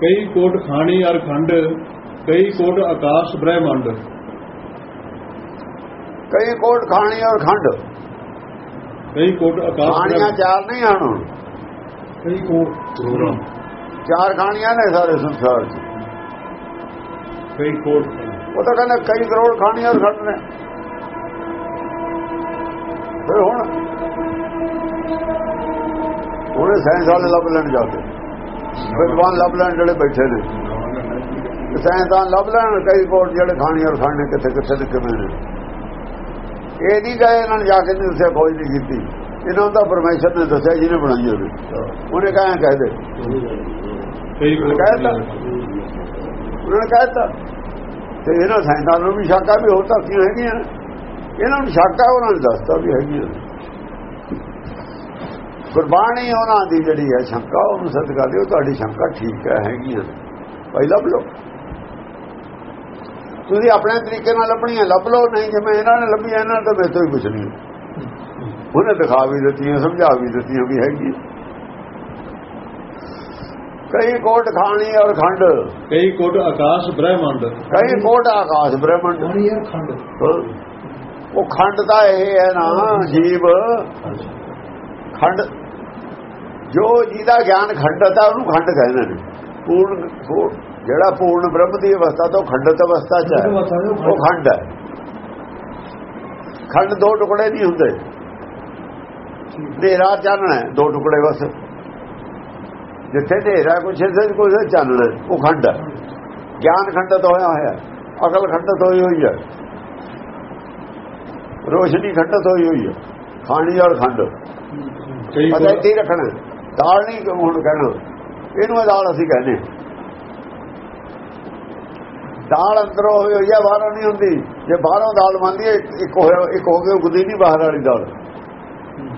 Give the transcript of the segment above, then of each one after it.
ਕਈ ਕੋਟ ਖਾਣੀ ਅਰ ਖੰਡ ਕਈ ਕੋਟ ਆਕਾਸ਼ ਬ੍ਰਹਿਮੰਡ। ਕਈ ਕੋਟ ਖਾਣੀ ਔਰ ਖੰਡ। ਕਈ ਕੋਟ ਆਕਾਸ਼ ਖਾਣੀਆਂ ਚਾਰ ਨਹੀਂ ਆਣ ਕਈ ਕੋਟ ਚਾਰ ਖਾਣੀਆਂ ਨੇ ਸਾਰੇ ਸੰਸਾਰ 'ਚ। ਕਈ ਕੋਟ ਉਹ ਤਾਂ ਕਹਿੰਦਾ ਕਈ ਕਰੋੜ ਖਾਣੀਆਂ ਔਰ ਖੰਡ ਨੇ। ਫਿਰ ਹੁਣ ਉਹਨੇ ਸਾਇੰਸ ਵਾਲੇ ਲੱਭ ਲੈਣ ਜਾਂਦੇ ਵਿਦਵਾਨ ਲੱਭ ਲੈਣ ਜਿਹੜੇ ਬੈਠੇ ਨੇ। ਸਾਇੰਸਦਾਨ ਲੱਭ ਲੈਣ, ਕਈ ਕੋਟ ਜਿਹੜੇ ਖਾਣੀ ਔਰ ਖੰਡ ਕਿੱਥੇ ਕਿੱਥੇ ਤੇ ਕਿਵੇਂ ਨੇ। ਇਹ ਨਹੀਂ ਗਏ, ਇਹਨਾਂ ਨੇ ਜਾ ਕੇ ਨਹੀਂ ਉਸੇ ਖੋਜ ਨਹੀਂ ਕੀਤੀ। ਇਹਨਾਂ ਨੂੰ ਤਾਂ ਪਰਮੇਸ਼ਰ ਨੇ ਦੱਸਿਆ, ਜਿਹਨੇ ਬਣਾਈ ਹੋਵੇ ਉਹਨੇ ਕਹਾਂ ਕਹਿ ਦੇ। ਕਹਿਤਾ। ਉਹਨਾਂ ਨੇ ਕਹਿਤਾ ਤੇ ਇਹਨਾਂ ਸਾਇੰਸਦਾਨਾਂ ਨੂੰ ਵੀ ਸ਼ੱਕਾ ਵੀ ਹੋਰ ਧਰਤੀਆਂ ਹੈਗੀਆਂ ਇਹਨਾਂ ਨੂੰ ਸ਼ੱਕਾ ਉਹਨਾਂ ਨੇ ਦੱਸਤਾ ਵੀ ਹੈਗੀਆਂ ਕੁਰਬਾਨੀ ਉਹਨਾਂ ਦੀ ਜਿਹੜੀ ਹੈ ਸ਼ੰਕਾ ਉਹਨੂੰ ਸਦਕਾ ਦਿਓ ਤੁਹਾਡੀ ਸ਼ੰਕਾ ਠੀਕ ਹੈ ਹੈਗੀਆਂ ਭਾਈ ਲੱਭ ਲਓ। ਤੁਸੀਂ ਆਪਣੇ ਤਰੀਕੇ ਨਾਲ ਲੱਭਣੀਆਂ ਲੱਭ ਲਓ ਨਹੀਂ ਜਿਵੇਂ ਇਹਨਾਂ ਨੇ ਲੱਭੀਆਂ ਇਹਨਾਂ ਤੋਂ ਮੇਰੇ ਤੋਂ ਹੀ ਪੁੱਛਣੀ ਉਹਨੇ ਦਿਖਾ ਵੀ ਦਿੱਤੀਆਂ ਸਮਝਾ ਵੀ ਦਿੱਤੀਆਂ ਵੀ ਹੈਗੀ ਕਈ ਕੋਟ ਖਾਣੀ ਔਰ ਖੰਡ। ਕਈ ਕੋਟ ਆਕਾਸ਼ ਬ੍ਰਹਿਮੰਡ। ਕਈ ਕੋਟ ਆਕਾਸ਼ ਬ੍ਰਹਮੰਡ। ਖੰਡ? ਹਾਂ। ਉਹ ਖੰਡ ਤਾਂ ਇਹ ਹੈ ਨਾ ਜੀਵ। ਖੰਡ ਜੋ ਜਿਹਦਾ ਗਿਆਨ ਖੰਡਤ ਹੈ ਉਹਨੂੰ ਖੰਡ ਕਹਿੰਦੇ ਨੇ। ਪੂਰਨ ਜਿਹੜਾ ਪੂਰਨ ਬ੍ਰਹਮ ਦੀ ਅਵਸਥਾ ਤੋਂ ਖੰਡਤ ਅਵਸਥਾ ਚ ਹੈ। ਉਹ ਖੰਡ ਹੈ। ਖੰਡ ਦੋ ਟੁਕੜੇ ਨਹੀਂ ਹੁੰਦੇ। ਹਨੇਰਾ ਚਾਨਣਾ ਦੋ ਟੁਕੜੇ ਬਸ। ਜਿੱਥੇ ਹਨੇਰਾ ਕੁਛ ਇਸੇ ਕੁਛ ਚਾਨਣਾ ਉਹ ਖੰਡ ਹੈ। ਗਿਆਨ ਖੰਡਤ ਹੋਇਆ ਹੋਇਆ ਹੈ, ਅਕਲ ਖੰਡਤ ਹੋਈ ਹੋਈ ਹੈ। ਰੋਸ਼ਨੀ ਖੰਡਤ ਹੋਈ ਹੋਈ ਹੈ। ਖਾਣੀ ਔਰ ਖੰਡ। ਪਤਾ ਇੱਥੇ ਹੀ ਰੱਖਣਾ ਦਾਲ ਨਹੀਂ ਕਿਉਂ ਹੁਣ ਕਹਿਣਾ? ਇਹਨੂੰ ਇਹ ਦਾਲ ਅਸੀਂ ਕਹਿੰਦੇ ਦਾਲ ਅੰਦਰੋਂ ਹੋਈ ਹੋਈ ਹੈ ਬਾਹਰੋਂ ਨਹੀਂ ਹੁੰਦੀ। ਜੇ ਬਾਹਰੋਂ ਦਾਲ ਮੰਦੀ ਇੱਕ ਹੋਇਆ ਇੱਕ ਹੋ ਕੇ ਗੁੱਦੀ ਨਹੀਂ ਬਾਹਰ ਵਾਲੀ ਦਾਲ।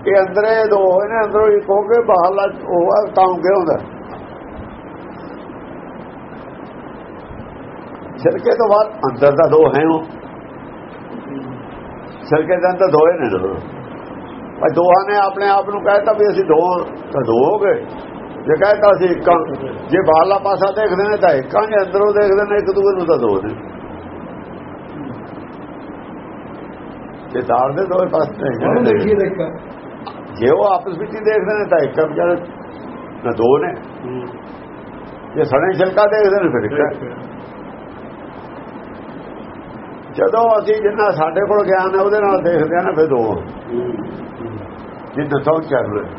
ਇਹ ਅੰਦਰੇ ਦੋ ਹੋਏ ਨੇ, ਅੰਦਰੋਂ ਇੱਕ ਹੋ ਕੇ ਬਾਹਰਲਾ ਉਹ ਆ, ਤਾਂ ਕਿ ਹੁੰਦਾ। ਛਿਲਕੇ ਤੋਂ ਬਾਅਦ ਅੰਦਰ ਦਾ ਦੋ ਹੈ ਉਹ। ਛਿਲਕੇ ਦੇ ਅੰਦਰ ਦੋਏ ਨੇ ਨਾ ਪਰ ਦੋਹਾਂ ਨੇ ਆਪਣੇ ਆਪ ਨੂੰ ਕਹਿਤਾ ਵੀ ਅਸੀਂ ਦੋ ਤਾਂ ਦੋ ਹੋ ਗਏ ਜੇ ਕਹਿਤਾ ਅਸੀਂ ਇੱਕਾਂ ਜੇ ਬਾਹਰਲਾ ਪਾਸਾ ਦੇਖਦੇ ਨੇ ਤਾਂ ਇੱਕਾਂ ਜੇ ਅੰਦਰੋਂ ਦੇਖਦੇ ਨੇ ਇੱਕ ਦੂਜੇ ਨੂੰ ਤਾਂ ਦੋ ਨੇ। ਜੇ ਦਾਲ ਦੇ ਦੋਵੇਂ ਪਾਸੇ ਜੇ ਉਹ ਆਪਸ ਵਿੱਚ ਹੀ ਦੇਖਦੇ ਨੇ ਤਾਂ ਇੱਕ ਵਿਚਾਰੇ ਨਾ ਦੋ ਨੇ। ਜੇ ਸਣੇ ਛਿਲਕਾ ਦੇਖਦੇ ਨੇ ਫਿਰ ਇੱਕ। ਜਦੋਂ ਅਸੀਂ ਜਿੰਨਾ ਸਾਡੇ ਕੋਲ ਗਿਆਨ ਹੈ ਉਹਦੇ ਨਾਲ ਦੇਖਦੇ ਆ ਨਾ ਫਿਰ ਦੋ ਜਿੰਨਾ ਤੋਂ ਚੱਲ ਰਿਹਾ।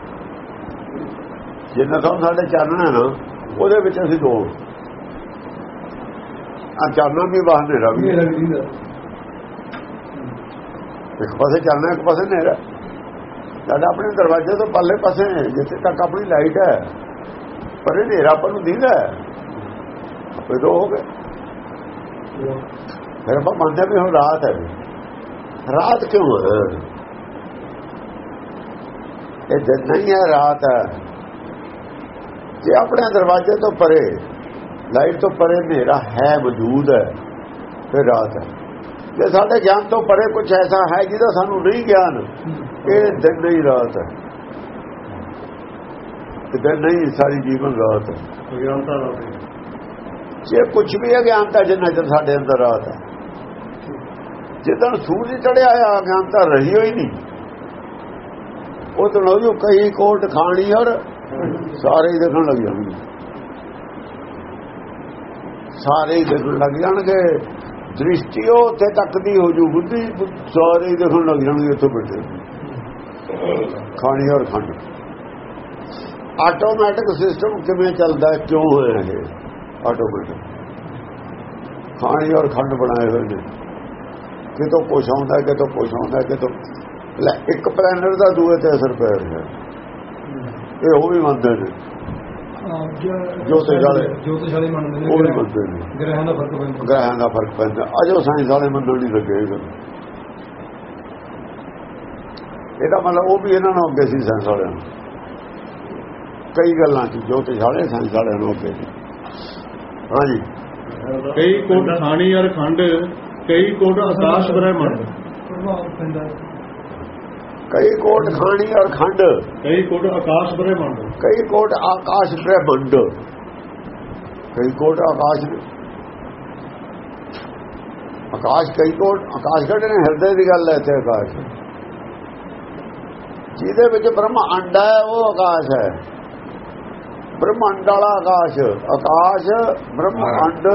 ਜਿੰਨਾ ਤੋਂ ਸਾਡੇ ਚੱਲਣਾ ਨਾ ਉਹਦੇ ਵਿੱਚ ਅਸੀਂ ਦੋ। ਆ ਚੱਲਣਾ ਵੀ ਬਾਹਰ ਨੇਰਾ ਵੀ। ਇੱਕ ਪਾਸੇ ਚੱਲਣਾ ਇੱਕ ਪਾਸੇ ਨੇਰਾ ਸਾਡਾ ਆਪਣੇ ਦਰਵਾਜ਼ੇ ਤੋਂ ਪੱਲੇ ਪਾਸੇ ਜਿੱਥੇ ਤੱਕ ਆਪਣੀ ਲਾਈਟ ਹੈ ਪਰ ਇਹ ਨੇਰਾ ਆਪਾਂ ਨੂੰ ਦਿਖਦਾ ਹੈ। ਦੋ ਹੋ ਗਏ। ਫਿਰ ਆਪਾਂ ਮੰਨਦੇ ਵੀ ਹੁਣ ਰਾਤ ਹੈ। ਰਾਤ ਕਿਉਂ ਹੈ? ਇਹ ਦਿਨ ਨਹੀਂ ਹੈ ਰਾਤ ਹੈ ਜੇ ਆਪਣੇ ਦਰਵਾਜ਼ੇ ਤੋਂ ਪਰੇ ਲਾਈਟ ਤੋਂ ਪਰੇ ਹਨੇਰਾ ਹੈ ਮੌਜੂਦ ਹੈ ਫਿਰ ਰਾਤ ਹੈ। ਜੇ ਸਾਡੇ ਗਿਆਨ ਤੋਂ ਪਰੇ ਕੁਝ ਐਸਾ ਹੈ ਜਿਹਦਾ ਸਾਨੂੰ ਨਹੀਂ ਗਿਆਨ ਇਹ ਦਿਨ ਨਹੀਂ ਰਾਤ ਹੈ। ਇਹ ਦਿਨ ਨਹੀਂ ਸਾਰੀ ਜੀਵਨ ਰਾਤ ਹੈ। ਗਿਆਨਤਾ ਰਾਤ ਜੇ ਕੁਝ ਵੀ ਅਗਿਆਨਤਾ ਜਿੰਨਾ ਚਿਰ ਸਾਡੇ ਅੰਦਰ ਰਾਤ ਹੈ। ਜਿੱਦਣ ਸੂਰਜ ਚੜਿਆ ਆ ਅਗਿਆਨਤਾ ਰਹੀ ਹੋਈ ਨਹੀਂ। ਉਹ ਤਾਂ ਜੋ ਕਈ ਕੋਟ ਖਾਣੀ ਔਰ ਸਾਰੇ ਹੀ ਦੇਖਣ ਲੱਗ ਜਾਣਗੇ। ਸਾਰੇ ਹੀ ਦੇਖਣ ਲੱਗ ਜਾਣਗੇ। ਦ੍ਰਿਸ਼ਟੀ ਉੱਥੇ ਤੱਕ ਦੀ ਹੋ ਜੂ, ਬੁੱਧੀ, ਸਾਰੇ ਦੇਖਣ ਲੱਗ ਜਾਣਗੇ ਇੱਥੇ ਬੈਠੇ। ਖਾਣੀ ਔਰ ਖੰਡ ਆਟੋਮੈਟਿਕ ਸਿਸਟਮ ਕਿਵੇਂ ਚੱਲਦਾ, ਕਿਉਂ ਹੋਇਆ ਇਹ? ਆਟੋਮੈਟਿਕ ਖਾਣੀ ਔਰ ਖੰਡ ਬਣਾਏ ਹੋਏ ਨੇ। ਕਿਤੋਂ ਕੁਛ ਆਉਂਦਾ, ਕਿਤੋਂ ਕੁਛ ਆਉਂਦਾ, ਕਿਤੋਂ ਲੈ ਇੱਕ ਪਲੈਨਟ ਦਾ ਦੂਏ ਤੇ ਅਸਰ ਪੈ ਰਿਹਾ। ਇਹ ਉਹ ਵੀ ਮੰਨਦੇ ਨੇ। ਜੋਤਿਸ਼ ਵਾਲੇ। ਜੋਤਿਸ਼ ਵਾਲੇ ਮੰਨਦੇ ਉਹ ਵੀ ਨੇ ਮੰਨਦੇ ਨੇ। ਗ੍ਰਹਿਾਂ ਦਾ ਫ਼ਰਕ ਪੈਂਦਾ। ਗ੍ਰਹਿਾਂ ਦਾ ਫ਼ਰਕ ਪੈਂਦਾ। ਅਜੋ ਸਾਇੰਸ ਵਾਲੇ ਮੰਨਣ ਨਹੀਂ ਲੱਗੇ। ਇਹਦਾ ਮਤਲਬ ਉਹ ਵੀ ਇਹਨਾਂ ਨੂੰ ਅੱਗੇ ਸੀ ਸਾਇੰਸ ਵਾਲਿਆਂ ਨੂੰ ਕਈ ਗੱਲਾਂ ਚ ਜੋਤਿਸ਼ ਵਾਲੇ ਸਾਇੰਸ ਵਾਲਿਆਂ ਨੂੰ ਅੱਗੇ ਸੀ। ਹਾਂਜੀ। ਕਈ ਕੋਟ ਖਾਣੀ ਅਰ ਖੰਡ ਕਈ ਕੋਟ ਆਕਾਸ਼ ਬ੍ਰਹਿਮੰਡ। ਪ੍ਰਭਾਵ ਪੈਂਦਾ। ਕਈ ਕੋਟ ਖਾਣੀ ਔਰ ਖੰਡ। ਕਈ ਕੋਟ ਆਕਾਸ਼ ਬ੍ਰਹਿਮੰਡ। ਕਈ ਕੋਟ ਆਕਾਸ਼ ਬ੍ਰਹਮੰਡ। ਕਈ ਕੋਟ ਆਕਾਸ਼ ਆਕਾਸ਼ ਕਈ ਕੋਟ ਆਕਾਸ਼ ਕਿਹੜੇ ਨੇ ਹਿਰਦੇ ਦੀ ਗੱਲ ਹੈ ਇੱਥੇ ਆਕਾਸ਼। ਜਿਹਦੇ ਵਿੱਚ ਬ੍ਰਹਮ ਅੰਡਾ ਹੈ ਉਹ ਆਕਾਸ਼ ਹੈ। ਬ੍ਰਹਮੰਡ ਵਾਲਾ ਆਕਾਸ਼ ਆਕਾਸ਼ ਬ੍ਰਹਮੰਡ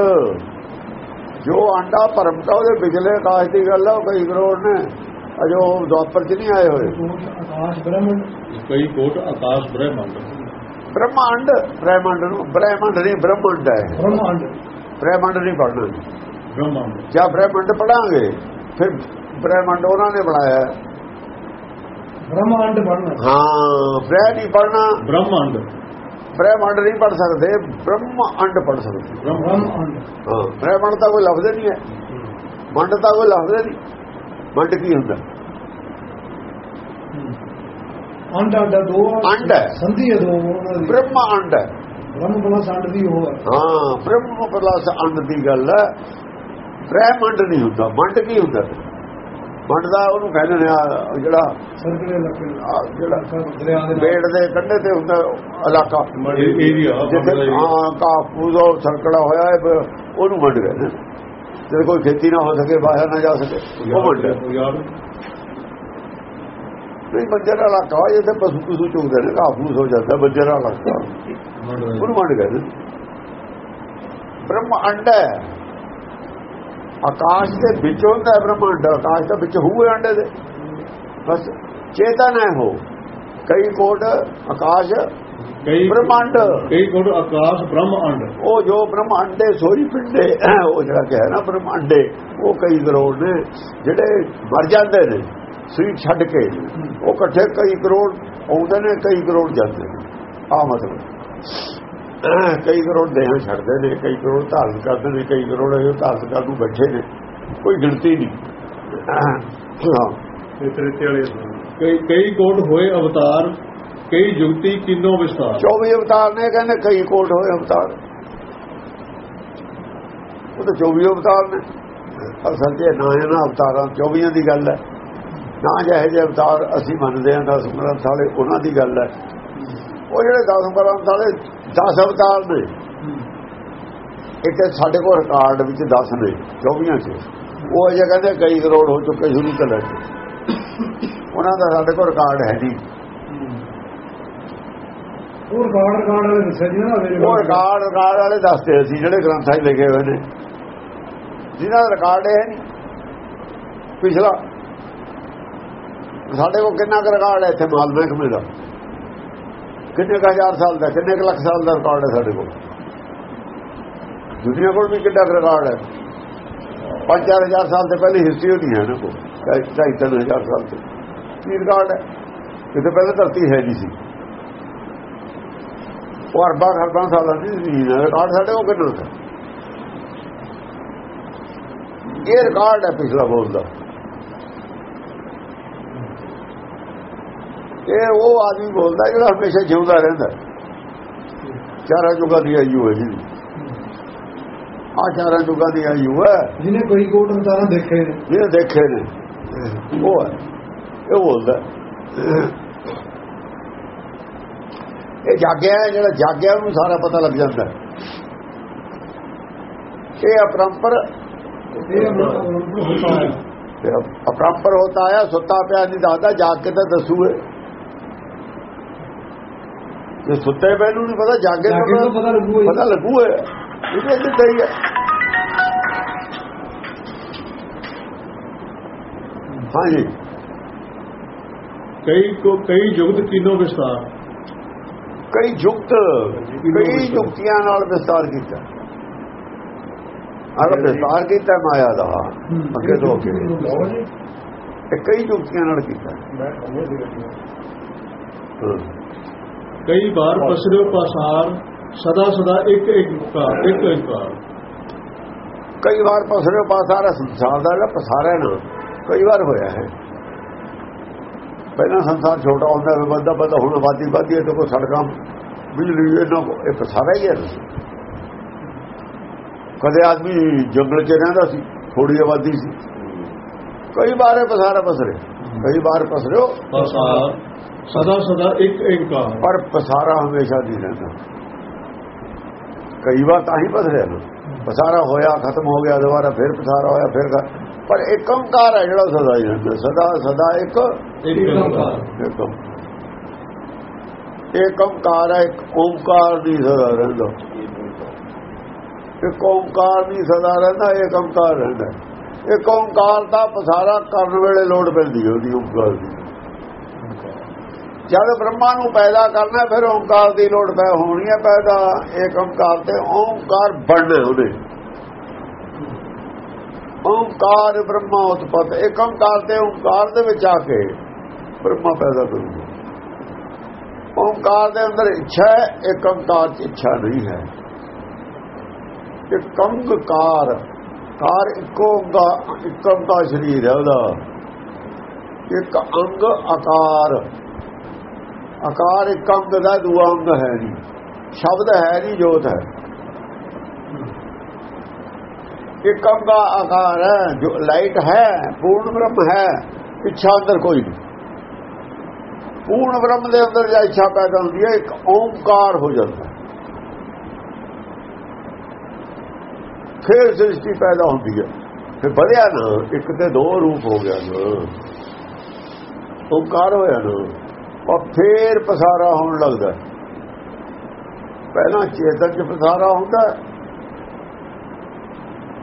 ਜੋ ਅੰਡਾ ਭਰਮ ਦਾ ਉਹਦੇ ਵਿਚਲੇ ਆਕਾਸ਼ ਦੀ ਗੱਲ ਹੈ ਉਹ ਕਈ ਕਰੋੜ ਨੇ। ਅਜੋ ਦੁਆਪਰ ਚ ਨਹੀਂ ਆਏ ਹੋਏ। ਆਕਾਸ਼ ਬ੍ਰਹਮੰਡ। ਕਈ ਕੋਟ ਆਕਾਸ਼ ਬ੍ਰਹਮੰਡ। ਬ੍ਰਹਮੰਡ ਬ੍ਰਹਮੰਡ ਨੂੰ ਬ੍ਰਹਮੰਡ ਨਹੀਂ ਬ੍ਰਹਮੰਡ ਹੈ। ਬ੍ਰਹਮੰਡ। ਬ੍ਰਹਮੰਡ ਨਹੀਂ ਪੜਨਾ ਬ੍ਰਹਮੰਡ। ਜਾਂ ਬ੍ਰਹਮੰਡ ਪੜਾਂਗੇ ਫਿਰ ਬ੍ਰਹਮੰਡ ਉਹਨਾਂ ਨੇ ਬਣਾਇਆ। ਹੈ। ਬ੍ਰਹਮੰਡ ਬਣਨਾ। ਹਾਂ ਬ੍ਰਹ ਨਹੀਂ ਪੜਨਾ ਬ੍ਰਹਮੰਡ। ਬ੍ਰਹਮੰਡ ਨਹੀਂ ਪੜ ਸਕਦੇ ਬ੍ਰਹਮੰਡ ਪੜ ਸਕਦੇ। ਬ੍ਰਹਮੰਡ। ਬ੍ਰਹਮੰਡ ਹਾਂ ਬ੍ਰਹਮੰਡ ਤਾਂ ਕੋਈ ਲਫ਼ਜ਼ ਨਹੀਂ ਹੈ। ਮੰਡ ਤਾਂ ਕੋਈ ਲਫ਼ਜ਼ ਨਹੀਂ। ਮੰਡ ਕੀ ਹੁੰਦਾ? ਅੰਡ ਅੰਡ ਦੋ ਅੰਡ। ਸੰਧੀ ਹੈ ਦੋ ਦੀ। ਹੈ। ਬ੍ਰਹਮ ਪਲਸ ਅੰਡ ਦੀ ਉਹ ਹੈ। ਹਾਂ ਬ੍ਰਹਮ ਪਲਸ ਅੰਡ ਦੀ ਗੱਲ ਹੈ। ਬ੍ਰਹਮੰਡ ਨਹੀਂ ਹੁੰਦਾ। ਮੰਡ ਕੀ ਹੁੰਦਾ? ਮੰਡ ਦਾ ਉਹਨੂੰ ਕਹਿੰਦੇ ਨੇ ਜਿਹੜਾ ਸਰਕਲੇ ਲੱਗੇ ਆਹ ਜਿਹੜਾ ਦਰਿਆ ਦੇ। ਬੇੜ ਦੇ ਕੰਢੇ ਤੇ ਹੁੰਦਾ ਇਲਾਕਾ। ਏਰੀਆ ਜਿੱਥੇ ਹਾਂ ਕਾਫੂਜ਼ ਉਹ ਸਰਕੜਾ ਹੋਇਆ ਉਹਨੂੰ ਮੰਡ ਕਹਿੰਦੇ ਨੇ। ਜੇ ਕੋਈ ਖੇਤੀ ਨਾ ਹੋ ਸਕੇ ਬਾਹਰ ਨਾ ਜਾ ਸਕੇ। ਉਹ ਹੈ। ਯਾਰ। ਨਹੀਂ ਬੰਜਰ ਵਾਲਾ ਇਲਾਕਾ ਜਿੱਥੇ ਪਸ਼ੂ ਪਸ਼ੂ ਚੁਗਦੇ ਨੇ ਕਾਫੂਜ਼ ਹੋ ਜਾਂਦਾ ਬੰਜਰ ਵਾਲਾ ਇਲਾਕਾ ਉਹਨੂੰ ਮੰਡ ਕਹਿੰਦੇ ਨੇ। ਬ੍ਰਹਮ ਅੰਡ ਹੈ। ਆਕਾਸ਼ ਦੇ ਵਿੱਚ ਹੁੰਦਾ ਹੈ ਬ੍ਰਹਮੰਡ ਆਕਾਸ਼ ਦੇ ਵਿੱਚ ਹੋਏ ਅੰਡੇ ਦੇ। ਬਸ ਚੇਤਨ ਹੈ ਉਹ। ਕਈ ਕੋਟ ਆਕਾਸ਼ ਕਈ ਬ੍ਰਹਮੰਡ। ਕਈ ਕੋਟ ਆਕਾਸ਼ ਬ੍ਰਹਮੰਡ। ਉਹ ਜੋ ਬ੍ਰਹਮੰਡੇ ਸੋਈ ਪਿੰਡੇ ਉਹ ਜਿਹੜਾ ਕਹੇ ਨਾ ਬ੍ਰਹਮੰਡੇ ਉਹ ਕਈ ਕਰੋੜ ਨੇ ਜਿਹੜੇ ਮਰ ਜਾਂਦੇ ਨੇ ਸਰੀਰ ਛੱਡ ਕੇ ਉਹ ਇਕੱਠੇ ਕਈ ਕਰੋੜ ਆਉਂਦੇ ਨੇ ਕਈ ਕਰੋੜ ਜਾਂਦੇ ਨੇ। ਆ ਮਤਲਬ। ਕਈ ਕਰੋੜ ਦੇਹਾਂ ਛੱਡਦੇ ਨੇ ਕਈ ਕਰੋੜ ਧਾਰਨ ਕਰਦੇ ਨੇ ਕਈ ਕਰੋੜ ਇਹ ਧਾਰਨ ਕਰਨ ਨੂੰ ਬੈਠੇ ਨੇ ਕੋਈ ਗਿਣਤੀ ਨਹੀਂ। ਹਾਂ। ਕਈ ਕਈ ਕੋਟ ਹੋਏ ਅਵਤਾਰ ਕਈ ਜੁਗਤੀ ਕਿੰਨੋ ਵਿਸਤਾਰ? 24 ਅਵਤਾਰ ਨੇ ਕਹਿੰਦੇ, ਕਈ ਕੋਟ ਹੋਏ ਅਵਤਾਰ। ਉਹ ਤਾਂ 24 ਅਵਤਾਰ ਨੇ। ਅਸਲ ਤੇ ਨਾ ਇਹਨਾਂ ਅਵਤਾਰਾਂ 24 ਦੀ ਗੱਲ ਹੈ। ਨਾ ਜਿਹੇ ਜਿਹੇ ਅਵਤਾਰ ਅਸੀਂ ਮੰਨਦੇ ਹਾਂ 10 ਗ੍ਰੰਥ ਵਾਲੇ ਉਹਨਾਂ ਦੀ ਗੱਲ ਹੈ। ਉਹ ਜਿਹੜੇ 10 ਗ੍ਰੰਥ ਵਾਲੇ 10 ਅਵਤਾਰ ਨੇ। ਇੱਕ ਸਾਡੇ ਕੋਲ ਰਿਕਾਰਡ ਵਿੱਚ 10 ਨੇ 24 ਚ। ਉਹ ਅਜੇ ਕਹਿੰਦੇ ਕਈ ਕਰੋੜ ਹੋ ਚੁੱਕੇ ਸ਼ੁਰੂ ਤੋਂ ਲੈ ਕੇ। ਉਹਨਾਂ ਦਾ ਸਾਡੇ ਕੋਲ ਰਿਕਾਰਡ ਹੈ ਨਹੀਂ। ਉਹ ਰਿਕਾਰਡ ਰਿਕਾਰਡ ਵਾਲੇ ਦੱਸਿਆ ਜੀ ਨਾ ਉਹ ਰਿਕਾਰਡ ਰਿਕਾਰਡ ਵਾਲੇ ਦੱਸਦੇ ਸੀ ਜਿਹੜੇ ਗ੍ਰੰਥਾਂ 'ਚ ਲਿਖੇ ਹੋਏ ਨੇ। ਜਿਨ੍ਹਾਂ ਦਾ ਰਿਕਾਰਡ ਹੈ ਨਹੀਂ। ਪਿਛਲਾ। ਸਾਡੇ ਕੋਲ ਕਿੰਨਾ ਕੁ ਰਿਕਾਰਡ ਹੈ ਇੱਥੇ ਮਾਲ ਮਹਿਕਮੇ ਦਾ? ਕਿੰਨੇ ਕੁ ਹਜ਼ਾਰ ਸਾਲ ਦਾ, ਕਿੰਨੇ ਕੁ ਲੱਖ ਸਾਲ ਦਾ ਰਿਕਾਰਡ ਹੈ ਸਾਡੇ ਕੋਲ? ਦੁਨੀਆ ਕੋਲ ਵੀ ਕਿੰਨਾ ਕੁ ਰਿਕਾਰਡ ਹੈ? 5000 ਸਾਲ ਤੋਂ ਪਹਿਲੇ ਹਿਸਟਰੀ ਹੋਣੀ ਹੈ ਨਾ ਕੋਲ। ਢਾਈ ਤਿੰਨ ਹਜ਼ਾਰ ਸਾਲ ਤੋਂ। ਕੀ ਰਿਕਾਰਡ ਹੈ? ਕਿਤੇ ਪਹਿਲਾਂ ਧਰਤੀ ਹੈ ਨਹੀਂ ਸੀ। ਉਹ ਅਰਬਾਂ ਖਰਬਾਂ ਸਾਲਾਂ ਦੀ ਜ਼ਮੀਨ ਹੈ ਰਿਕਾਰਡ ਸਾਡੇ ਕੋਲ ਕਿੰਨਾ ਹੈ ਇਹ ਰਿਕਾਰਡ ਹੈ ਪਿਛਲਾ ਬੋਲਦਾ ਇਹ ਉਹ ਆਦਮੀ ਬੋਲਦਾ ਜਿਹੜਾ ਹਮੇਸ਼ਾ ਜਿਉਂਦਾ ਰਹਿੰਦਾ। ਚਾਰਾਂ ਜੁਗਾਂ ਦੀ ਆਯੂ ਹੈ ਜੀ ਆ ਚਾਰਾਂ ਜੁਗਾਂ ਦੀ ਆਯੂ ਹੈ। ਜਿਹਨੇ ਕੋਈ ਕੋਟ ਅਵਤਾਰਾਂ ਦੇਖੇ ਨੇ। ਜਿਹਨੇ ਦੇਖੇ ਨੇ। ਉਹ ਹੈ। ਇਹ ਬੋਲਦਾ। ਇਹ ਜਾਗਿਆ ਜਿਹੜਾ ਜਾਗਿਆ ਉਹਨੂੰ ਸਾਰਾ ਪਤਾ ਲੱਗ ਜਾਂਦਾ ਹੈ। ਇਹ ਅਪਰੰਪਰ ਇਹ ਅਪਰੰਪਰ ਹੁੰਦਾ ਆਇਆ ਸੁੱਤਾ ਪਿਆ ਨਹੀਂ ਦੱਸਦਾ ਜਾਗ ਕੇ ਤਾਂ ਦੱਸੂਏ। ਜੇ ਸੁੱਤੇ ਪਏ ਨੂੰ ਨਹੀਂ ਪਤਾ ਜਾਗੇ ਤੋਂ ਪਤਾ ਲੱਗੂਗਾ ਹੀ। ਪਤਾ ਲੱਗੂਏ। ਇਹਦੇ ਕਿੱਥੇ ਹੀ ਹੈ। ਹਾਂਜੀ। ਕਈ ਕੋ ਕਈ ਜੁਗਤ ਕਿੰਨੋ ਵਿਸਤਾਰ। ਕਈ ਯੁਕਤ ਕਈ ਯੁਕਤੀਆਂ ਨਾਲ ਵਿਸਤਾਰ ਕੀਤਾ। ਆਹ ਵਿਸਤਾਰ ਕੀਤਾ ਮਾਇਆ ਦਾ। ਅੱਗੇ ਤੋਂ ਅੱਗੇ। ਲਓ ਜੀ ਇਹ ਕਈ ਯੁਕਤੀਆਂ ਨਾਲ ਕੀਤਾ। ਕਈ ਵਾਰ ਪਸਰਿਓ ਪਸਾਰ ਸਦਾ ਸਦਾ ਇੱਕ ਇੱਕ ਓਂਕਾਰ ਇੱਕ ਓਂਕਾਰ ਕਈ ਵਾਰ ਪਸਰੇ ਪਾਸਾਰਾ ਸੰਸਾਰ ਦਾ ਪਸਾਰਾ ਹੈ ਨਾ ਕਈ ਵਾਰ ਹੋਇਆ ਹੈ। ਪਹਿਲਾਂ ਸੰਸਾਰ ਛੋਟਾ ਹੁੰਦਾ ਹੈ ਵੱਧਦਾ ਵੱਧਦਾ ਹੁਣ ਆਬਾਦੀ ਵੱਧਦੀ ਹੈ ਤੇ ਕੋਈ ਸੜਕਾਂ ਬਿਜਲੀ ਇਹਨਾਂ ਕੋ ਇਹ ਪਸਾਰਾ ਹੀ ਹੈ। ਕਦੇ ਆਦਮੀ ਜੰਗਲ 'ਚ ਰਹਿੰਦਾ ਸੀ ਥੋੜੀ ਆਬਾਦੀ ਸੀ। ਕਈ ਵਾਰ ਇਹ ਪਸਾਰਾ ਪਸਰੇ ਕਈ ਵਾਰ ਪਸਰਿਓ ਪਸਾਰ ਸਦਾ ਸਦਾ ਇੱਕ ਓਂਕਾਰ ਪਰ ਪਸਾਰਾ ਹਮੇਸ਼ਾ ਨਹੀਂ ਰਹਿੰਦਾ। ਕਈ ਵਾਰ ਤਾਂ ਹੀ ਨਾ ਪਸਾਰਾ ਹੋਇਆ ਖਤਮ ਹੋ ਗਿਆ ਦੁਬਾਰਾ ਫਿਰ ਪਸਾਰਾ ਹੋਇਆ ਫਿਰ ਪਰ ਇੱਕ ਓੰਕਾਰ ਹੈ ਜਿਹੜਾ ਸਦਾ ਹੀ ਰਹਿੰਦਾ ਸਦਾ ਸਦਾ ਇੱਕ ਇੱਕ ਓੰਕਾਰ। ਇੱਕ ਓੰਕਾਰ। ਹੈ ਇੱਕ ਓੰਕਾਰ ਦੀ ਸਦਾ ਰਹਿੰਦਾ। ਇੱਕ ਓੰਕਾਰ ਦੀ ਸਦਾ ਰਹਿੰਦਾ ਇੱਕ ਓੰਕਾਰ ਰਹਿੰਦਾ ਇੱਕ ਓੰਕਾਰ ਦਾ ਪਸਾਰਾ ਕਰਨ ਵੇਲੇ ਲੋੜ ਪੈਂਦੀ ਹੈ ਉਹਦੀ ਓੰਕਾਰ ਦੀ। ਜਦ ਬ੍ਰਹਮਾ ਨੂੰ ਪੈਦਾ ਕਰਨਾ ਫਿਰ ਓੰਕਾਰ ਦੀ ਲੋੜ ਪੈ ਹੋਣੀ ਹੈ ਪੈਦਾ ਇੱਕ ਓੰਕਾਰ ਤੇ ਓੰਕਾਰ ਬਣਨਾ ਉਹਨੇ ਓੰਕਾਰ ਬ੍ਰਹਮਾ ਉਤਪਤ, ਇੱਕ ਓੰਕਾਰ ਤੇ ਓੰਕਾਰ ਦੇ ਵਿੱਚ ਆ ਕੇ ਬ੍ਰਹਮਾ ਪੈਦਾ ਕਰੂਗਾ ਓੰਕਾਰ ਦੇ ਅੰਦਰ ਇੱਛਾ ਹੈ, ਇੱਕ ਓੰਕਾਰ ਚ ਇੱਛਾ ਨਹੀਂ ਹੈ। ਇੱਕ ਓੰਕਾਰ ਕਾਰ ਇੱਕੋ ਓੰਕਾਰ, ਇੱਕ ਓੰਕਾਰ ਸ਼ਰੀਰ ਹੈ ਉਹਦਾ। ਇੱਕ ਅੰਗ ਆਕਾਰ। ਆਕਾਰ ਇੱਕ ਅੰਗ ਦਾ, ਦੂਆ ਅੰਗ ਹੈ ਨਹੀਂ। ਸ਼ਬਦ ਹੈ ਨਹੀਂ, ਜੋਤ ਹੈ। ਇੱਕ ਅੰਗ ਆਕਾਰ ਹੈ, ਜੋ ਲਾਈਟ ਹੈ, ਪੂਰਨ ਬ੍ਰਹਮ ਹੈ ਇੱਛਾ ਅੰਦਰ ਕੋਈ ਨਹੀਂ। ਪੂਰਨ ਬ੍ਰਹਮ ਦੇ ਅੰਦਰ ਜਾਂ ਇੱਛਾ ਪੈਦਾ ਹੁੰਦੀ ਹੈ, ਇੱਕ ਓੰਕਾਰ ਹੋ ਜਾਂਦਾ ਹੈ। ਫਿਰ ਸ੍ਰਿਸ਼ਟੀ ਪੈਦਾ ਹੁੰਦੀ ਹੈ। ਫਿਰ ਵਧਿਆ ਨਾ, ਇੱਕ ਤੇ ਦੋ ਰੂਪ ਹੋ ਗਿਆ ਨਾ। ਓੰਕਾਰ ਹੋਇਆ ਨਾ, ਉਹ ਫੇਰ ਪਸਾਰਾ ਹੋਣ ਲੱਗਦਾ ਪਹਿਲਾਂ ਚੇਤਨ ਚ ਪਸਾਰਾ ਹੁੰਦਾ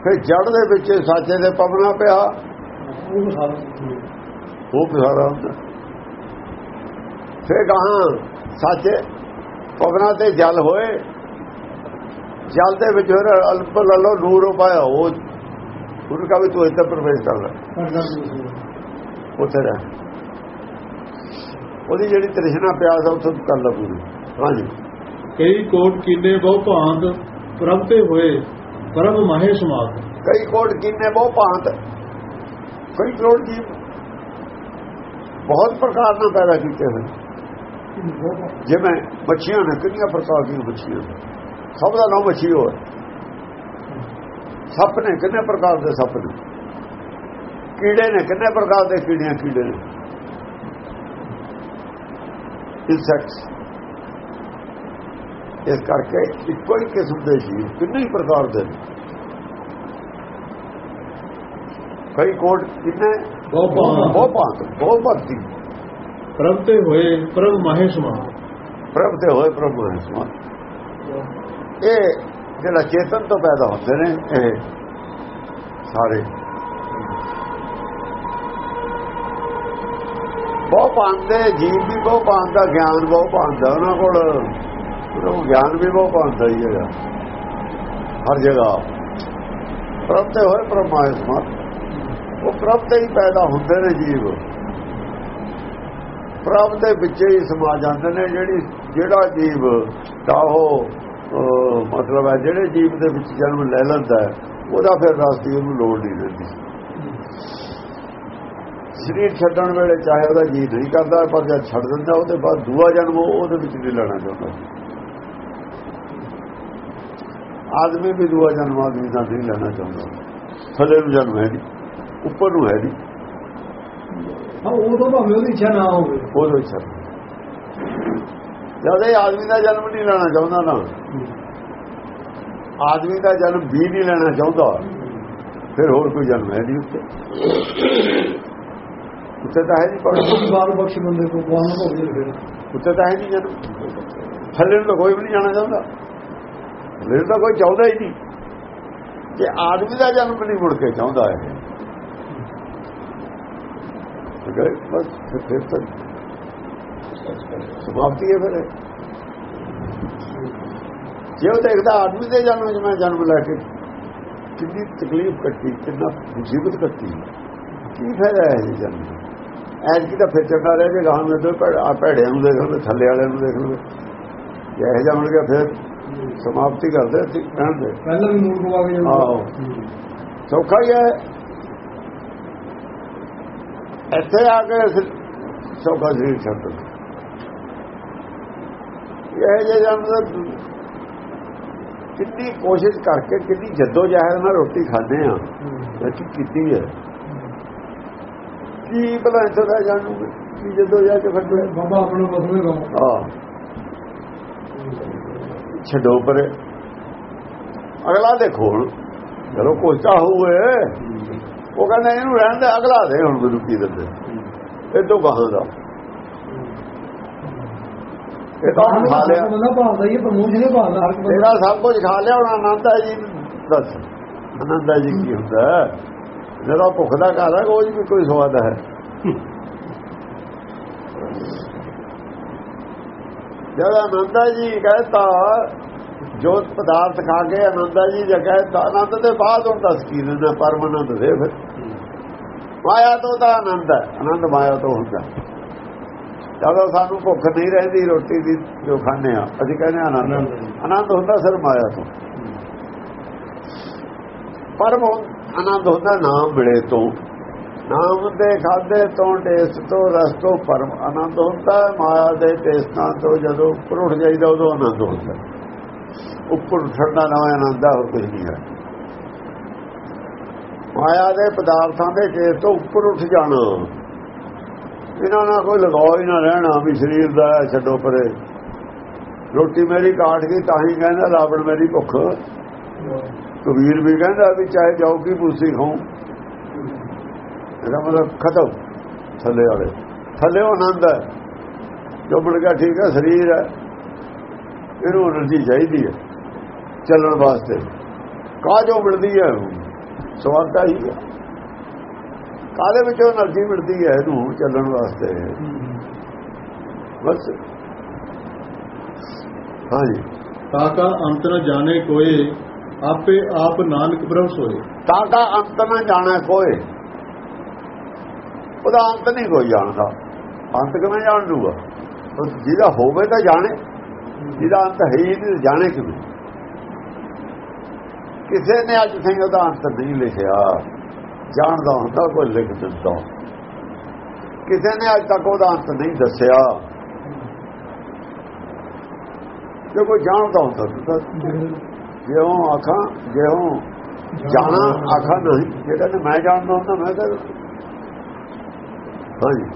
ਫਿਰ ਜੜ ਦੇ ਵਿੱਚ ਸਾਚੇ ਦੇ ਪਵਨਾ ਪਿਆ। ਉਹ ਸਾਰਾ ਉਹ ਪਸਾਰਾ ਹੁੰਦਾ। ਫਿਰ ਗਾਹਾਂ ਸਾਚੇ ਪਵਨਾ ਤੇ ਜਲ ਹੋਏ। ਜਲ ਦੇ ਵਿੱਚ ਫਿਰ ਅਲਪ ਲੱਲੋ ਨੂਰ ਪਾਇਆ। ਉਹ ਉਹਨੂੰ ਕਹਾ ਵੀ ਤੂੰ ਇੱਥੇ ਪ੍ਰਵੇਸ਼ ਕਰ ਲੈ ਉੱਥੇ ਰਹਿ। ਉਹਦੀ ਜਿਹੜੀ ਤ੍ਰਿਸ਼ਨਾ ਪਿਆਸ ਆ ਉੱਥੇ ਕਰ ਲੈ ਪੂਰੀ। ਹਾਂਜੀ। ਕਈ ਕੋਟ ਕੀਨੇ ਬਹੁ ਭਾਂਤ ਪ੍ਰਭ ਤੇ ਹੋਏ। ਪ੍ਰਭ ਮਾਹੇ ਸਮਾਤ ਕਈ ਕੋਟ ਕਿੰਨੇ ਬਹੁ ਭਾਂਤ, ਕਈ ਕਰੋੜ ਜੀ ਬਹੁਤ ਪ੍ਰਕਾਰ ਨਾਲ ਪੈਦਾ ਕੀਤੇ ਹੋਏ। ਜਿਵੇਂ ਮੱਛੀਆਂ ਨੇ, ਕਿੰਨੀਆਂ ਪ੍ਰਕਾਰ ਦੀਆਂ ਮੱਛੀਆਂ ਨੇ? ਸਭ ਦਾ ਨਾਮ ਮੱਛੀ ਹੋਇਆ ਸੱਪ ਨੇ ਕਿੰਨੇ ਪ੍ਰਕਾਰ ਦੇ ਸੱਪ ਨੇ? ਕੀੜੇ ਨੇ, ਕਿੰਨੇ ਪ੍ਰਕਾਰ ਦੇ ਕੀੜੀਆਂ, ਕੀੜੇ ਨੇ? ਇਨਸੈਕਟਸ। ਇਸ ਕਰਕੇ ਇੱਕੋ ਹੀ ਕਿਸਮ ਦੇ ਜੀਵ ਕਿੰਨੇ ਹੀ ਪ੍ਰਕਾਰ ਦੇ ਨੇ। ਕਈ ਕੋਟ ਕਿੰਨੇ ਬਹੁਤ ਬਹੁਤ ਭਗਤੀ। ਪ੍ਰਭ ਤੇ ਹੋਏ ਪ੍ਰਭ ਮਾਹੇ ਸਮਾਤ ਪ੍ਰਭ ਤੇ ਹੋਏ ਪ੍ਰਭ ਹੈ ਸਮਾ ਇਹ ਜਿਹੜਾ ਚੇਤਨ ਤੋਂ ਪੈਦਾ ਹੁੰਦੇ ਨੇ ਇਹ ਸਾਰੇ। ਬਹੁ ਪਾਉਂਦੇ ਜੀਵ ਵੀ ਬਹੁ ਪਾਉਂਦਾ ਗਿਆਨ ਬਹੁ ਪਾਉਂਦਾ ਉਹਨਾਂ ਕੋਲ। ਉਹਨਾਂ ਗਿਆਨ ਵੀ ਬਹੁਤ ਪਾਉਂਦਾ ਹੀ ਹੈਗਾ। ਹਰ ਜਗ੍ਹਾ। ਪ੍ਰਭ ਤੇ ਹੋਏ ਪਰਮਾਤਮਾ ਉਹ ਪ੍ਰਭ ਤੇ ਹੀ ਪੈਦਾ ਹੁੰਦੇ ਨੇ ਜੀਵ। ਪ੍ਰਭ ਦੇ ਵਿੱਚ ਹੀ ਸਮਾ ਜਾਂਦੇ ਨੇ ਜਿਹੜੀ, ਜਿਹੜਾ ਜੀਵ ਚਾਹੋ ਮਤਲਬ ਹੈ, ਜਿਹੜੇ ਜੀਵ ਦੇ ਵਿੱਚ ਜਨਮ ਲੈ ਲੈਂਦਾ ਉਹਦਾ ਫਿਰ ਰਾਸਤੀ ਉਹਨੂੰ ਲੋੜ ਨਹੀਂ ਰਹਿੰਦੀ ਸਰੀਰ ਛੱਡਣ ਵੇਲੇ ਚਾਹੇ ਉਹਦਾ ਜੀ ਨਹੀਂ ਕਰਦਾ, ਪਰ ਜਦ ਛੱਡ ਦਿੰਦਾ, ਉਹਦੇ ਬਾਅਦ ਦੂਆ ਜਨਮ ਉਹਦੇ ਵਿੱਚ ਨਹੀਂ ਲੈਣਾ ਚਾਹੁੰਦਾ। ਆਦਮੀ ਵੀ ਦੂਆ ਜਨਮ ਆਦਮੀ ਦਾ ਨਹੀਂ ਲੈਣਾ ਚਾਹੁੰਦਾ। ਥੱਲੇ ਨੂੰ ਜਨਮ ਹੈ ਨਹੀਂ। ਉੱਪਰ ਨੂੰ ਹੈ ਨਹੀਂ। ਹਾਂ ਉਦੋਂ ਭਾਵੇਂ ਉਹਦੀ ਇੱਛਾ ਨਾ ਹੋਵੇ। ਉਹਦੇ ਵਿੱਚ ਜਦ ਇਹ ਆਦਮੀ ਦਾ ਜਨਮ ਨਹੀਂ ਲੈਣਾ ਚਾਹੁੰਦਾ ਨਾ ਆਦਮੀ ਦਾ ਜਨਮ ਵੀ ਨਹੀਂ ਲੈਣਾ ਚਾਹੁੰਦਾ ਫਿਰ ਹੋਰ ਕੋਈ ਜਨਮ ਹੈ ਨਹੀਂ ਉੱਤੇ ਉੱਤੇ ਤਾਂ ਹੈ ਨਹੀਂ ਪਰ ਬਾਲ ਬਖਸ਼ ਬੰਦੇ ਕੋ ਹੋ ਜੇ ਫਿਰ ਉੱਤੇ ਤਾਂ ਹੈ ਨਹੀਂ ਜਨਮ। ਥੱਲੇ ਨੂੰ ਤਾਂ ਕੋਈ ਵੀ ਨਹੀਂ ਜਾਣਾ ਚਾਹੁੰਦਾ। ਥੱਲੇ ਤਾਂ ਕੋਈ ਚਾਹੁੰਦਾ ਹੀ ਨਹੀਂ। ਜੇ ਆਦਮੀ ਦਾ ਜਨਮ ਨਹੀਂ ਮੁੜ ਕੇ ਚਾਹੁੰਦਾ ਹੈ, ਬਸ ਫਿਰ- ਤਾਂ ਸਮਾਪਤੀ ਹੈ ਫਿਰ ਜੇ ਉਹ ਦੇਖਦਾ ਆਦਮੀ ਦੇ ਜਨਮ ਵਿੱਚ ਮੈਂ ਜਨਮ ਲੈ ਕੇ ਕਿੰਨੀ ਤਕਲੀਫ ਕੱਟੀ, ਕਿੰਨਾ ਮੁਸੀਬਤ ਕੱਟੀ, ਕੀ ਫਾਇਦਾ ਹੈ ਇਹ ਜਨਮ ਦਾ? ਐਜ ਕੀ ਤਾਂ ਫਿਰ ਚੰਗਾ ਰਹਿ ਜੇ, ਗਾਹਾਂ ਵਿੱਚ ਆ ਭੈੜਿਆਂ ਨੂੰ ਦੇਖ ਲਓ ਥੱਲੇ ਵਾਲਿਆਂ ਨੂੰ ਦੇਖ ਲਓ ਜੇ ਇਹ ਜਾ ਮਿਲ ਗਿਆ ਫਿਰ ਸਮਾਪਤੀ ਕਰਦੇ ਸੀ ਕਹਿਣ ਦੇ। ਪਹਿਲਾਂ ਵੀ ਮੂਲ ਪਵਾ ਕੇ ਜਾਂਦਾ। ਆਹੋ। ਸੌਖਾ ਹੀ ਹੈ। ਇੱਥੇ ਆ ਕੇ ਅਸੀਂ ਸੌਖਾ ਸਰੀਰ ਛੱਡ। ਇਹ ਜੇ ਜਨਮ ਕਿੰਨੀ ਕੋਸ਼ਿਸ਼ ਕਰਕੇ ਕਿੰਨੀ ਜੱਦੋ ਜਹਿਦ ਨਾਲ ਰੋਟੀ ਖਾਂਦੇ ਆ ਕੀ ਕੀਤੀ ਹੈ। ਕੀ ਭਲਾ ਇੱਥੇ ਦਾ ਜਾਣੂ ਕੀ ਜੱਦੋ ਜਹਿਦ ਚ ਫੱਟੇ? ਬਾਬਾ ਆਪਣਾ ਬਸਵੇਂ ਗਾਉ ਆ ਛੱਡੋ ਪਰੇ। ਅਗਲਾ ਦੇਖੋ ਹੁਣ। ਚਲੋ ਕੋਸ਼ਾ ਹੋਵੇ ਉਹ ਕਹਿੰਦਾ ਇਹਨੂੰ ਰਹਿਣ ਦੇ ਅਗਲਾ ਦੇ ਹੁਣ ਮੈਨੂੰ ਕੀ ਦਿੰਦੇ। ਇਹ ਤੋਂ ਗਾਹਾਂ ਦਾ। ਇਹ ਤਾਂ ਖਾ ਲਿਆ। ਹੀ ਹੈ, ਤੇਰਾ ਸਭ ਕੁਝ ਖਾ ਲਿਆ ਹੁਣ ਆਨੰਦਾ ਜੀ। ਦੱਸ ਆਨੰਦਾ ਜੀ ਕੀ ਹੁੰਦਾ? ਹੈ? ਜਦੋਂ ਭੁੱਖ ਦਾ ਘਰ ਹੈ 'ਚ ਵੀ ਕੋਈ ਸਵਾਦ ਹੈ। ਜਦ ਆਨੰਦਾ ਜੀ ਕਹਤਾ ਜੋ ਪਦਾਰਥ ਖਾ ਕੇ ਆਨੰਦਾ ਜੀ ਜੇ ਕਹਤਾ ਆਨੰਦ ਦੇ ਬਾਅਦ ਹੁਣ ਦੱਸ ਕੀ ਦਿੰਦਾ ਪਰਮਾਨੰਦ ਦੇ ਫਿਰ। ਮਾਇਆ ਤੋਂ ਤਾਂ ਆਨੰਦ ਹੈ ਆਨੰਦ ਮਾਇਆ ਤੋਂ ਹੁੰਦਾ। ਜਦੋਂ ਸਾਨੂੰ ਭੁੱਖ ਨਹੀਂ ਰਹਿੰਦੀ ਰੋਟੀ ਦੀ ਜੋ ਖਾਂਦੇ ਆ ਅਸੀਂ ਕਹਿੰਦੇ ਆਨੰਦ। ਆਨੰਦ ਹੁੰਦਾ ਸਿਰ ਮਾਇਆ ਤੋਂ। ਪਰਮ ਆਨੰਦ ਹੁੰਦਾ ਨਾਮ ਮਿਲੇ ਤੋਂ। ਨਾਮ ਦੇ ਖਾਦੇ ਤੋਂ ਟੇਸਟ ਤੋਂ ਰਸ ਤੋਂ ਪਰਮ ਆਨੰਦ ਹੁੰਦਾ ਹੈ। ਮਾਇਆ ਦੇ ਟੇਸਟਾਂ ਤੋਂ ਜਦੋਂ ਉੱਪਰ ਉੱਠ ਜਾਈਦਾ ਉਦੋਂ ਆਨੰਦ ਹੁੰਦਾ। ਉੱਪਰ ਉੱਠਣਾ ਨਾ ਆਨੰਦ ਹੋਰ ਕੁਝ ਨਹੀਂ ਹੈ। ਮਾਇਆ ਦੇ ਪਦਾਰਥਾਂ ਦੇ ਟੇਸਟ ਤੋਂ ਉੱਪਰ ਉੱਠ ਜਾਣਾ ਇਹਨਾਂ ਨਾਲ ਕੋਈ ਲਗਾਓ ਹੀ ਨਾ ਰਹਿਣਾ ਵੀ ਸਰੀਰ ਦਾ ਛੱਡੋ ਪਰੇ। ਰੋਟੀ ਮੇਰੀ ਕਾਟ ਗਈ ਤਾਂ ਹੀ ਕਹਿੰਦਾ ਰਾਵਣ ਮੇਰੀ ਭੁੱਖ। ਕਬੀਰ ਵੀ ਕਹਿੰਦਾ ਵੀ ਚਾਹੇ ਜਾਓ ਕੀ ਬੂਸੀ ਖਾਉ ਇਹਦਾ ਮਤਲਬ ਖਤਮ। ਥੱਲੇ ਵਾਲੇ। ਥੱਲੇ ਆਨੰਦ ਹੈ। ਜੋ ਬਣ ਗਿਆ ਠੀਕ ਹੈ ਸਰੀਰ ਹੈ। ਇਹਨੂੰ એનર્ਜੀ ਚਾਹੀਦੀ ਹੈ ਚੱਲਣ ਵਾਸਤੇ। ਕਾਜੋ ਮਿਲਦੀ ਹੈ ਸਵਾਰਤਾ ਹੀ ਹੈ। ਕਾਦੇ ਵਿੱਚੋਂ એનર્ਜੀ ਮਿਲਦੀ ਹੈ ਇਹਨੂੰ ਚੱਲਣ ਵਾਸਤੇ? ਬਸ। ਹਾਂਜੀ। ਤਾਕਾ ਅੰਤ ਨ ਜਾਣੇ ਕੋਏ ਆਪੇ ਆਪ ਨਾਨਕ ਪ੍ਰਭ ਸੋਏ। ਤਾਕਾ ਅੰਤ ਨਾ ਜਾਣੇ ਕੋਏ ਉਹਦਾ ਅੰਤ ਨਹੀਂ ਕੋਈ ਜਾਣਦਾ। ਅੰਤ ਕਿਵੇਂ ਜਾਣ ਲੂਗਾ ਜਿਹਦਾ ਹੋਵੇ ਤਾਂ ਜਾਣੇ, ਜਿਹਦਾ ਅੰਤ ਹੈ ਹੀ ਨਹੀਂ, ਜਾਣੇ ਕਿਵੇਂ? ਕਿਸੇ ਨੇ ਅੱਜ ਸਿੰਘ ਉਹਦਾ ਅੰਤ ਨਹੀਂ ਲਿਖਿਆ। ਜਾਣਦਾ ਹੁੰਦਾ ਕੋਈ ਲਿਖ ਦਿੰਦਾ। ਕਿਸੇ ਨੇ ਅੱਜ ਤੱਕ ਉਹਦਾ ਅੰਤ ਨਹੀਂ ਦੱਸਿਆ। ਜੇ ਕੋਈ ਜਾਣਦਾ ਹੁੰਦਾ ਤਾਂ ਜਿਉਂ ਆਖਾਂ, ਜਿਉਂ ਜਾਣਾ, ਆਖਾਂ ਨਹੀਂ। ਜਿਹੜਾ ਨੇ ਮੈਂ ਜਾਣਦਾ ਹੁੰਦਾ, ਮੈਂ ਤਾਂ ਹਾਂਜੀ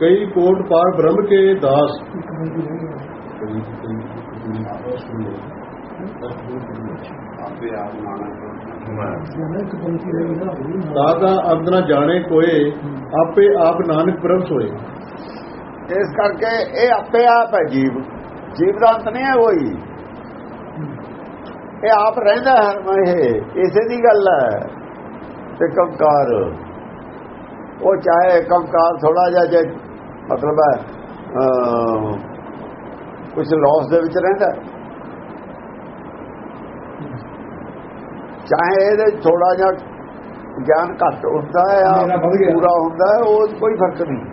ਕਈ ਕੋਟ ਪਾਰ ਬ੍ਰਹਮ ਕੇ ਦਾਸ। ਅੰਤ ਨ ਜਾਣੇ ਕੋਏ ਆਪੇ ਆਪ ਨਾਨਕ ਪ੍ਰਭ ਸੋਏ। ਇਸ ਕਰਕੇ ਇਹ ਆਪੇ ਆਪ ਹੈ ਜੀਵ। ਜੀਵ ਦਾ ਅੰਤ ਨਹੀਂ ਹੈ ਕੋਈ। ਇਹ ਆਪ ਰਹਿੰਦਾ ਹੈ ਇਹ ਇਸੇ ਦੀ ਗੱਲ ਹੈ। ਤੇ ਕੰਕਾਰ। ਉਹ ਚਾਹੇ ਕੰਕਾਰ ਥੋੜਾ ਜਿਹਾ ਜੇ ਮਤਲਬ ਹੈ ਕੁਝ ਲਾਸ ਦੇ ਵਿੱਚ ਰਹਿੰਦਾ। ਚਾਹੇ ਇਹਦੇ ਥੋੜਾ ਜਿਹਾ ਗਿਆਨ ਘੱਟ ਹੁੰਦਾ ਹੈ ਗਿਆ। ਪੂਰਾ ਹੁੰਦਾ ਹੈ ਉਹ ਕੋਈ ਫ਼ਰਕ ਨਹੀਂ।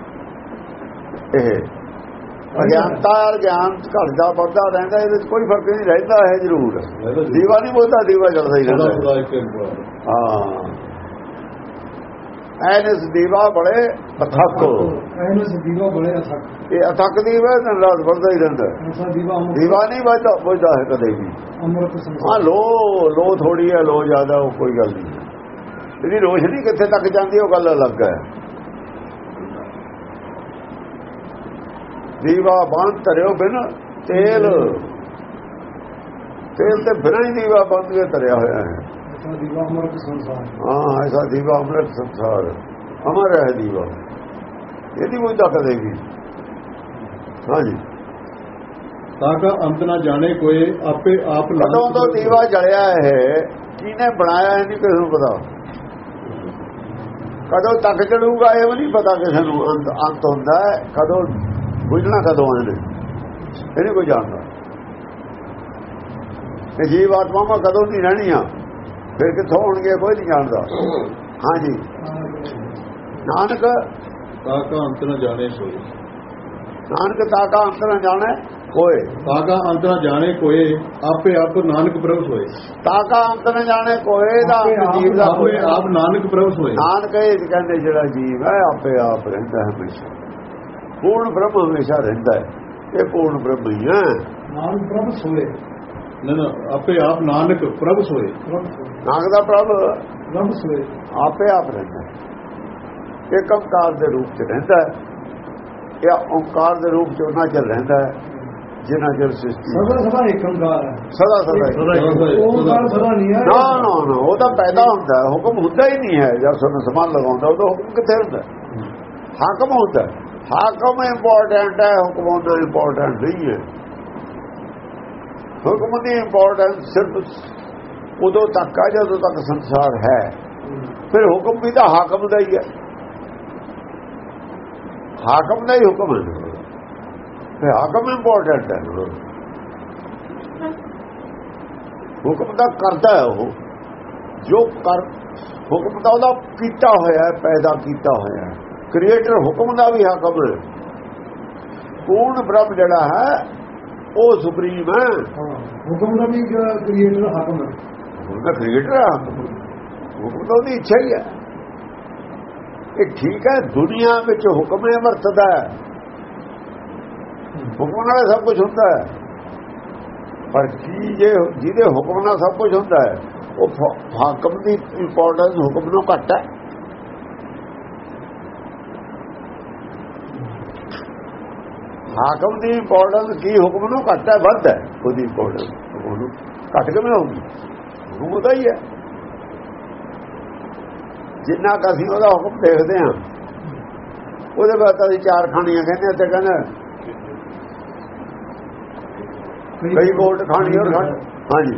ਇਹ ਅਗਿਆਨਤਾ ਗਿਆਨ ਘਟਦਾ ਵੱਧਦਾ ਰਹਿੰਦਾ ਇਹਦੇ 'ਚ ਕੋਈ ਫ਼ਰਕ ਨਹੀਂ ਰਹਿੰਦਾ ਹੈ। ਜ਼ਰੂਰ। ਦੀਵਾ ਨਹੀਂ ਬੋਲਦਾ ਦੀਵਾ ਜਲਦਾ ਹੀ ਰਹਿੰਦਾ। ਹਾਂ। ਐਨਸ ਦੀਵਾ ਬੜੇ ਅਥਕ ਐਨੂੰ ਦੀਵਾ ਬੜੇ ਅਥਕ। ਇਹ ਅਥਕ ਦੀਵਾ ਦਿਨ ਰਾਤ ਵੱਧਦਾ ਹੀ ਰਹਿੰਦਾ ਦੀਵਾ ਨਹੀਂ ਵੱਧਦਾ ਬੁਝਦਾ ਹੈ ਕਦੇ ਵੀ। ਹਾਂ ਲੋ ਲੋ ਥੋੜੀ ਹੈ ਲੋ ਜ਼ਿਆਦਾ ਉਹ ਕੋਈ ਗੱਲ ਨਹੀਂ। ਇਹਦੀ ਰੋਸ਼ਨੀ ਕਿੱਥੇ ਤੱਕ ਜਾਂਦੀ ਉਹ ਗੱਲ ਅਲੱਗ ਹੈ। ਦੀਵਾ ਬੰਦ ਧਰਿਓ ਬਿਨ ਤੇਲ। ਤੇਲ ਤੇ ਬਿਨਾਂ ਹੀ ਦੀਵਾ ਬੰਦ ਕੇ ਧਰਿਆ ਹੋਇਆ ਹੈ। ਹਾਂ ਐਸਾ ਦੀਵਾ ਅੰਮ੍ਰਿਤ ਸੰਸਾਰ ਅਮਰ ਹੈ ਦੀਵਾ। ਇਹਦੀ ਕੋਈ ਤਾਕਤ ਹੈਗੀ। ਹਾਂਜੀ ਤਾਕਾ ਅੰਤ ਨ ਜਾਣੇ ਕੋਏ ਆਪੇ ਆਪ ਕਦੋਂ ਨਾਨਕ ਤੋਂ। ਦੀਵਾ ਜਲਿਆ ਹੈ ਕਿਹਨੇ ਬਣਾਇਆ ਇਹ ਨਹੀਂ ਕਿਸੇ ਨੂੰ ਪਤਾ। ਕਦੋਂ ਤੱਕ ਚੜੂਗਾ ਇਹ ਵੀ ਨਹੀਂ ਪਤਾ ਕਿਸੇ ਨੂੰ ਅੰਤ ਅੰਤ ਹੁੰਦਾ ਹੈ ਕਦੋਂ ਬੁਝਣਾ ਕਦੋਂ ਆਉਂਦੇ ਇਹ ਨਹੀਂ ਕੋਈ ਜਾਣਦਾ। ਇਹ ਜੀਵ ਆਤਮਾਵਾਂ ਕਦੋਂ ਨਹੀਂ ਰਹਿਣੀਆਂ। ਫਿਰ ਕਿੱਥੋਂ ਹੋਣਗੇ ਕੋਈ ਨਹੀਂ ਜਾਣਦਾ। ਹਾਂਜੀ। ਨਾਨਕ ਤਾਕਾ ਅੰਤ ਨ ਜਾਣੇ ਸੋਏ ਨਾਨਕ ਤਾਕਾ ਅੰਤਰ ਜਾਣੇ ਕੋਏ ਤਾਕਾ ਅੰਤ ਨ ਜਾਣੇ ਕੋਏ ਆਪੇ ਆਪ ਨਾਨਕ ਪ੍ਰਭ ਸੋਏ ਤਾਕਾ ਅੰਤਰ ਜਾਣੇ ਕੋਏ ਦਾ ਜੀਵ ਦਾ ਕੋਈ ਆਪੇ ਆਪ ਨਾਨਕ ਪ੍ਰਭ ਸੋਏ ਨਾਨਕ ਇਹ ਕਹਿੰਦੇ ਜਿਹੜਾ ਜੀਵ ਹੈ ਆਪੇ ਆਪ ਰਹਿੰਦਾ ਹੈ ਹਮੇਸ਼ਾ। ਪੂਰਨ ਬ੍ਰਹਮ ਹਮੇਸ਼ਾ ਰਹਿੰਦਾ ਹੈ। ਇਹ ਪੂਰਨ ਬ੍ਰਹਮ ਹੀ ਹੈ। ਨਾਮ ਪ੍ਰਭ ਸੋਏ। ਨਾ ਨਾ ਆਪੇ ਆਪ ਨਾਨਕ ਪ੍ਰਭ ਸੋਏ। ਨਾਨਕ ਦਾ ਪ੍ਰਭ? ਪ੍ਰਭ ਸੋਏ। ਆਪੇ ਆਪ ਰਹਿੰਦਾ ਇਹ ਓੰਕਾਰ ਦੇ ਰੂਪ ਚ ਰਹਿੰਦਾ ਹੈ। ਇਹ ਓੰਕਾਰ ਦੇ ਰੂਪ ਚ ਉਹਨਾਂ ਚ ਰਹਿੰਦਾ ਹੈ ਜਿੰਨਾ ਚਿਰ ਸ੍ਰਿਸ਼ਟੀ ਸਦਾ ਸਦਾ ਏਕੰਕਾਰ ਹੈ। ਸਦਾ ਸਦਾ ਹੀ। ਸਦਾ ਇੱਕ ਨਹੀਂ ਹੈ। ਨਾ ਨਾ ਨਾ ਉਹ ਤਾਂ ਪੈਦਾ ਹੁੰਦਾ ਹੁਕਮ ਹੁੰਦਾ ਹੀ ਨਹੀਂ ਹੈ। ਜਦ ਸਾਨੂੰ ਸਮਾਨ ਲਗਾਉਂਦਾ ਉਦੋਂ ਹੁਕਮ ਕਿੱਥੇ ਹੁੰਦਾ? ਹਾਕਮ ਹੁੰਦਾ। ਹਾਕਮ ਇੰਪੋਰਟੈਂਟ ਹੈ ਹੁਕਮ ਹੁੰਦਾ ਇੰਪੋਰਟੈਂਟ ਨਹੀਂ ਹੈ। ਹੁਕਮ ਦੀ ਇੰਪੋਰਟੈਂਸ ਸਿਰਫ ਉਦੋਂ ਤੱਕ ਆ, ਜਦੋਂ ਤੱਕ ਸੰਸਾਰ ਹੈ। ਫਿਰ ਹੁਕਮ ਵੀ ਤਾਂ ਹਾਕਮ ਦਾ ਹੀ ਹੈ। ਹਾਕਮ ਦਾ ਹੀ ਹੁਕਮ ਹੈ। ਫਿਰ ਹਾਕਮ ਇੰਪੋਰਟੈਂਟ ਹੈ। ਹੁਕਮ ਦਾ ਕਰਦਾ ਹੈ ਉਹ। ਜੋ ਕਰ ਹੁਕਮ ਦਾ ਉਹਦਾ ਕੀਤਾ ਹੋਇਆ ਹੈ, ਪੈਦਾ ਕੀਤਾ ਹੋਇਆ ਹੈ। ਕ੍ਰੀਏਟਰ ਹੁਕਮ ਦਾ ਵੀ ਹਾਕਮ ਹੈ। ਪੂਰਨ ਬ੍ਰਹਮ ਜਿਹੜਾ ਹੈ ਉਹ ਸੁਪਰੀਮ ਹੈ। ਹੁਕਮ ਦਾ ਵੀ ਕ੍ਰੀਏਟਰ ਹਾਕਮ ਹੈ ਉਹਦਾ ਕ੍ਰੀਏਟਰ ਹੈ ਹਾਕਮ। ਤਾਂ ਉਹਦੀ ਇੱਛਾ ਹੀ ਹੈ। ਇਹ ਠੀਕ ਹੈ ਦੁਨੀਆ ਵਿੱਚ ਹੁਕਮ ਹੈ ਵਰਤਦਾ ਹੁਕਮ ਨਾਲ ਸਭ ਕੁਝ ਹੁੰਦਾ ਹੈ। ਪਰ ਕੀ ਜੇ ਜਿਹਦੇ ਹੁਕਮ ਨਾਲ ਸਭ ਕੁਝ ਹੁੰਦਾ ਹੈ ਉਹ ਹਾਕਮ ਦੀ ਇੰਪੋਰਟੈਂਸ ਹੁਕਮ ਨੂੰ ਘੱਟ ਹੈ। ਹਾਕਮ ਦੀ ਇੰਪੋਰਟੈਂਸ ਕੀ ਹੁਕਮ ਨੂੰ ਘੱਟ ਹੈ ਵੱਧ ਹੈ? ਉਹਦੀ ਇੰਪੋਰਟੈਂਸ ਉਹਨੂੰ ਘੱਟ ਕਿਵੇਂ ਹੋਊਗੀ? ਹੁਕਮ ਉਹਦਾ ਹੀ ਹੈ। ਜਿੰਨਾ ਕੁ ਅਸੀਂ ਉਹਦਾ ਹੁਕਮ ਦੇਖਦੇ ਹਾਂ ਉਹਦੇ ਬਾਅਦ ਤਾਂ ਅਸੀਂ ਚਾਰ ਖਾਣੀਆਂ ਕਹਿੰਦੇ ਤੇ ਕਹਿੰਦੇ ਕਈ ਕੋਟ ਖਾਣੀ ਔਰ ਖਾਣੀ। ਹਾਂਜੀ।